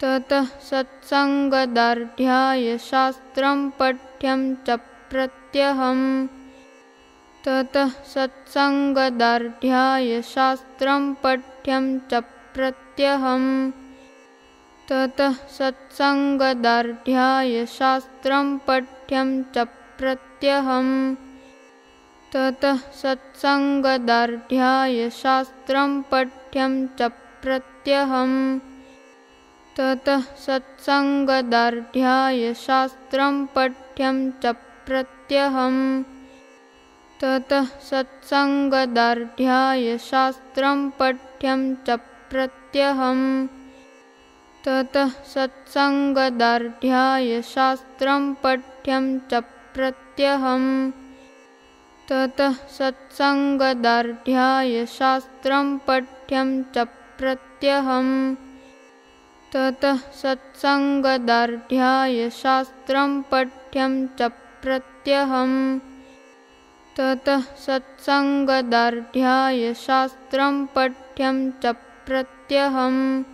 ततः सत्सङ्गदार्ढ्याय शास्त्रं पठ्यं च प्रत्यहम्। ततः सत्सङ्गदार्ढ्याय शास्त्रं पठ्यं च प्रत्यहम्। ततः सत्सङ्गदार्ढ्याय शास्त्रं पठ्यं च प्रत्यहम्। ततः सत्सङ्गदार्ढ्याय शास्त्रं पठ्यं च प्रत्यहम् ततः सत्सङ्गदार्ढ्याय शास्त्रं पठ्यं च प्रत्यहम्। ततः सत्सङ्गदार्ढ्याय शास्त्रं पठ्यं च प्रत्यहम्। ततः सत्सङ्गदार्ढ्याय शास्त्रं पठ्यं च प्रत्यहम्। ततः सत्सङ्गदार्ढ्याय शास्त्रं पठ्यं च प्रत्यहम् ततः सत्सङ्गदार्ढ्याय शास्त्रं पठ्यं च प्रत्यहम्। ततः सत्सङ्गदार्ढ्याय शास्त्रं पठ्यं च प्रत्यहम्।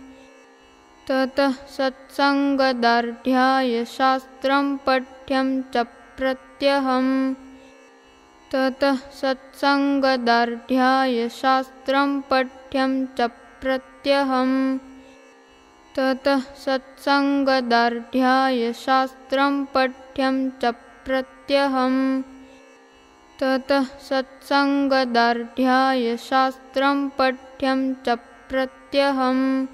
ततः सत्सङ्गदार्ढ्याय शास्त्रं पठ्यं च प्रत्यहम्। ततः सत्सङ्गदार्ढ्याय शास्त्रं पठ्यं च प्रत्यहम् ततः सत्सङ्गदार्ढ्याय शास्त्रं पठ्यं च प्रत्यहम्। ततः सत्सङ्गदार्ढ्याय शास्त्रं पठ्यं च प्रत्यहम्।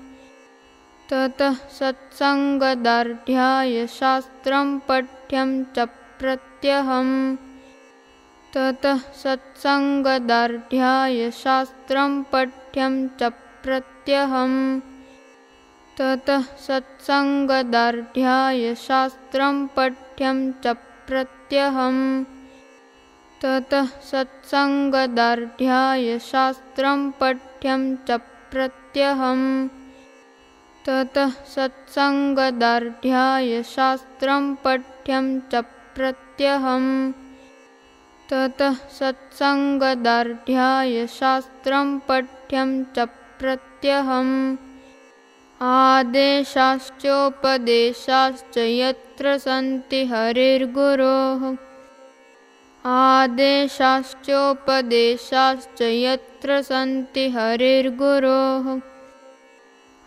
ततः सत्सङ्गदार्ढ्याय शास्त्रं पठ्यं च प्रत्यहम्। ततः सत्सङ्गदार्ढ्याय शास्त्रं पठ्यं च प्रत्यहम् ततः सत्सङ्गदार्ढ्याय शास्त्रं पठ्यं च प्रत्यहम्। ततः सत्सङ्गदार्ढ्याय शास्त्रं पठ्यं च प्रत्यहम्। ततः सत्सङ्गदार्ढ्याय शास्त्रं पठ्यं च प्रत्यहम्। ततः सत्सङ्गदार्ढ्याय शास्त्रं पठ्यं च प्रत्यहम् आदेशाश्चोपदेशाश्च यत्र सन्ति हरिर्गुरोः आदेशाश्चोपदेशाश्च यत्र सन्ति हरिर्गुरोः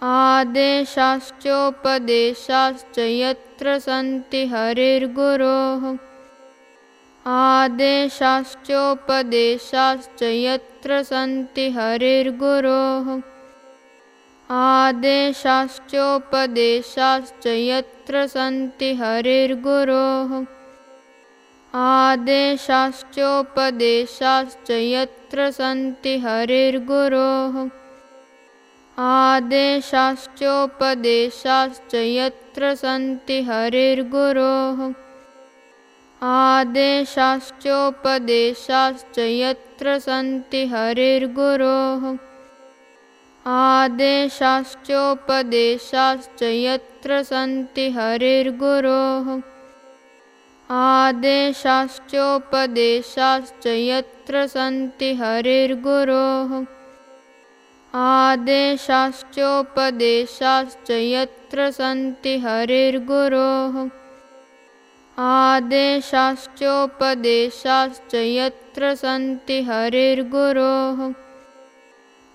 आदेशाश्चोपदेशाश्च यत्र सन्ति हरिर्गुरोः आदेशाश्चोपदेशाश्च यत्र सन्ति हरिर्गुरोः आदेशाश्चोपदेशाश्च यत्र सन्ति हरिर्गुरोः आदेशाश्चोपदेशाश्च यत्र सन्ति हरिर्गुरोः आदेशाश्चोपदेशाश्च यत्र सन्ति हरिर्गुरोः आदेशाश्चोपदेशाश्च यत्र सन्ति हरिर्गुरोः आदेशाश्चोपदेशाश्च यत्र सन्ति हरिर्गुरोः आदेशाश्चोपदेशाश्च यत्र सन्ति हरिर्गुरोः आदेशाश्चोपदेशाश्च यत्र सन्ति हरिर्गुरोः आदेशाश्चोपदेशाश्च यत्र सन्ति हरिर्गुरोः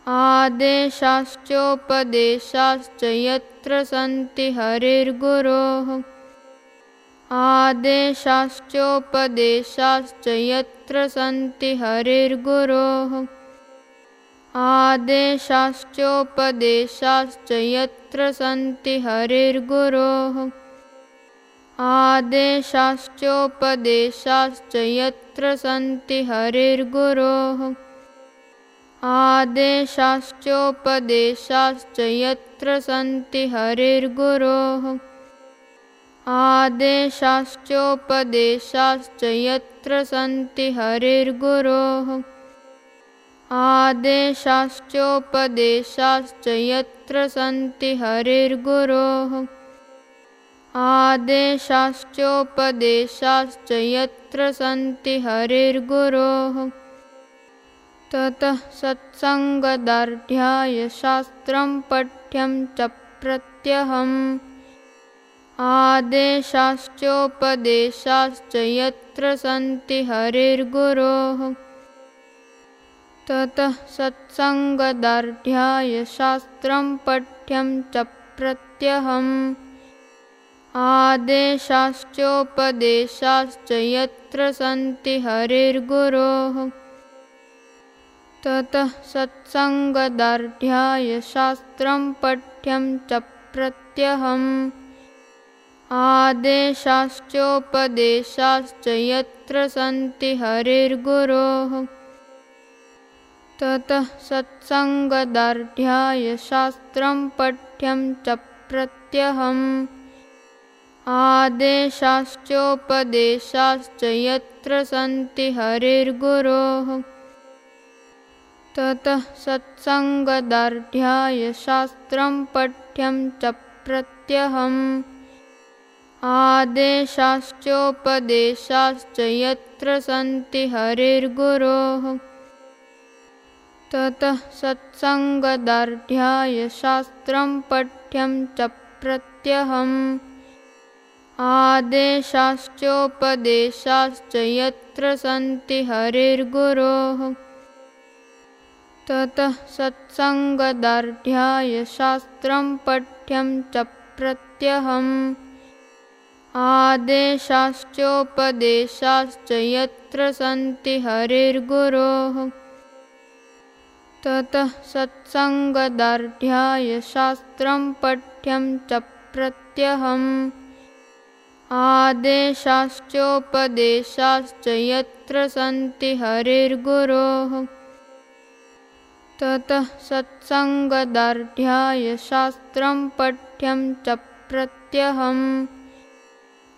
आदेशाश्चोपदेशाश्च यत्र सन्ति हरिर्गुरोः। आदेशाश्चोपदेशाश्च यत्र सन्ति हरिर्गुरोः। आदेशाश्चोपदेशाश्च यत्र सन्ति हरिर्गुरोः। आदेशाश्चोपदेशाश्च यत्र सन्ति हरिर्गुरोः आदेशाश्चोपदेशाश्च यत्र सन्ति हरिर्गुरोः आदेशाश्चोपदेशाश्च यत्र सन्ति हरिर्गुरोः आदेशाश्चोपदेशाश्च यत्र सन्ति हरिर्गुरोः आदेशाश्चोपदेशाश्च यत्र सन्ति हरिर्गुरोः ततः सत्सङ्गदार्ढ्याय शास्त्रं पठ्यं च प्रत्यहम्। आदेशाश्चोपदेशाश्च यत्र सन्ति हरिर्गुरोः। ततः सत्सङ्गदार्ढ्याय शास्त्रं पठ्यं च प्रत्यहम्। आदेशाश्चोपदेशाश्च यत्र सन्ति हरिर्गुरोः ततः सत्सङ्गदार्ढ्याय शास्त्रं पठ्यं च प्रत्यहम्। आदेशाश्चोपदेशाश्च यत्र सन्ति हरिर्गुरोः। ततः सत्सङ्गदार्ढ्याय शास्त्रं पठ्यं च प्रत्यहम्। आदेशाश्चोपदेशाश्च यत्र सन्ति हरिर्गुरोः ततः सत्सङ्गदार्ढ्याय शास्त्रं पठ्यं च प्रत्यहम्। आदेशाश्चोपदेशाश्च यत्र सन्ति हरिर्गुरोः। ततः सत्सङ्गदार्ढ्याय शास्त्रं पठ्यं च प्रत्यहम्। आदेशाश्चोपदेशाश्च यत्र सन्ति हरिर्गुरोः ततः सत्सङ्गदार्ढ्याय शास्त्रं पठ्यं च प्रत्यहम्। आदेशाश्चोपदेशाश्च यत्र सन्ति हरिर्गुरोः। ततः सत्सङ्गदार्ढ्याय शास्त्रं पठ्यं च प्रत्यहम्। आदेशाश्चोपदेशाश्च यत्र सन्ति हरिर्गुरोः ततः सत्सङ्गदार्ढ्याय शास्त्रं पठ्यं च प्रत्यहम्।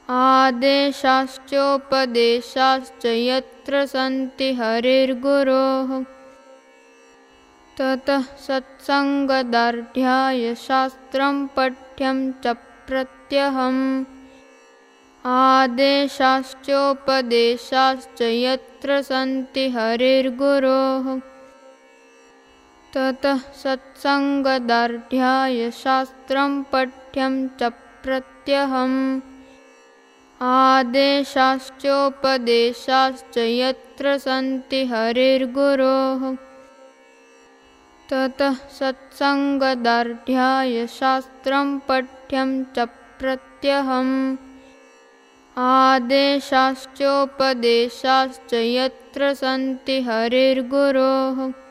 आदेशाश्चोपदेशाश्च यत्र सन्ति हरिर्गुरोः। ततः सत्सङ्गदार्ढ्याय शास्त्रं पठ्यं च प्रत्यहम्। आदेशाश्चोपदेशाश्च यत्र सन्ति हरिर्गुरोः ततः सत्सङ्गदार्ढ्याय शास्त्रं पठ्यं च प्रत्यहम्। आदेशाश्चोपदेशाश्च यत्र सन्ति हरिर्गुरोः। ततः सत्सङ्गदार्ढ्याय शास्त्रं पठ्यं च प्रत्यहम्। आदेशाश्चोपदेशाश्च यत्र सन्ति हरिर्गुरोः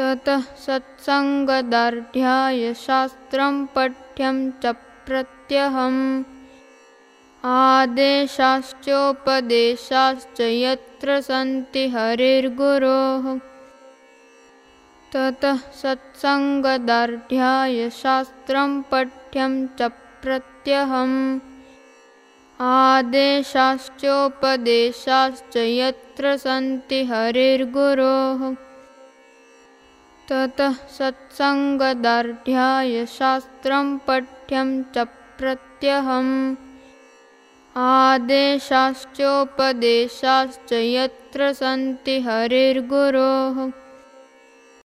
ततः सत्सङ्गदार्ढ्याय शास्त्रं पठ्यं च प्रत्यहम्। आदेशाश्चोपदेशाश्च यत्र सन्ति हरिर्गुरोः। ततः सत्सङ्गदार्ढ्याय शास्त्रं पठ्यं च प्रत्यहम्। आदेशाश्चोपदेशाश्च यत्र सन्ति हरिर्गुरोः ततः सत्सङ्गदार्ढ्याय शास्त्रं पठ्यं च प्रत्यहम्। आदेशाश्चोपदेशाश्च यत्र सन्ति हरिर्गुरोः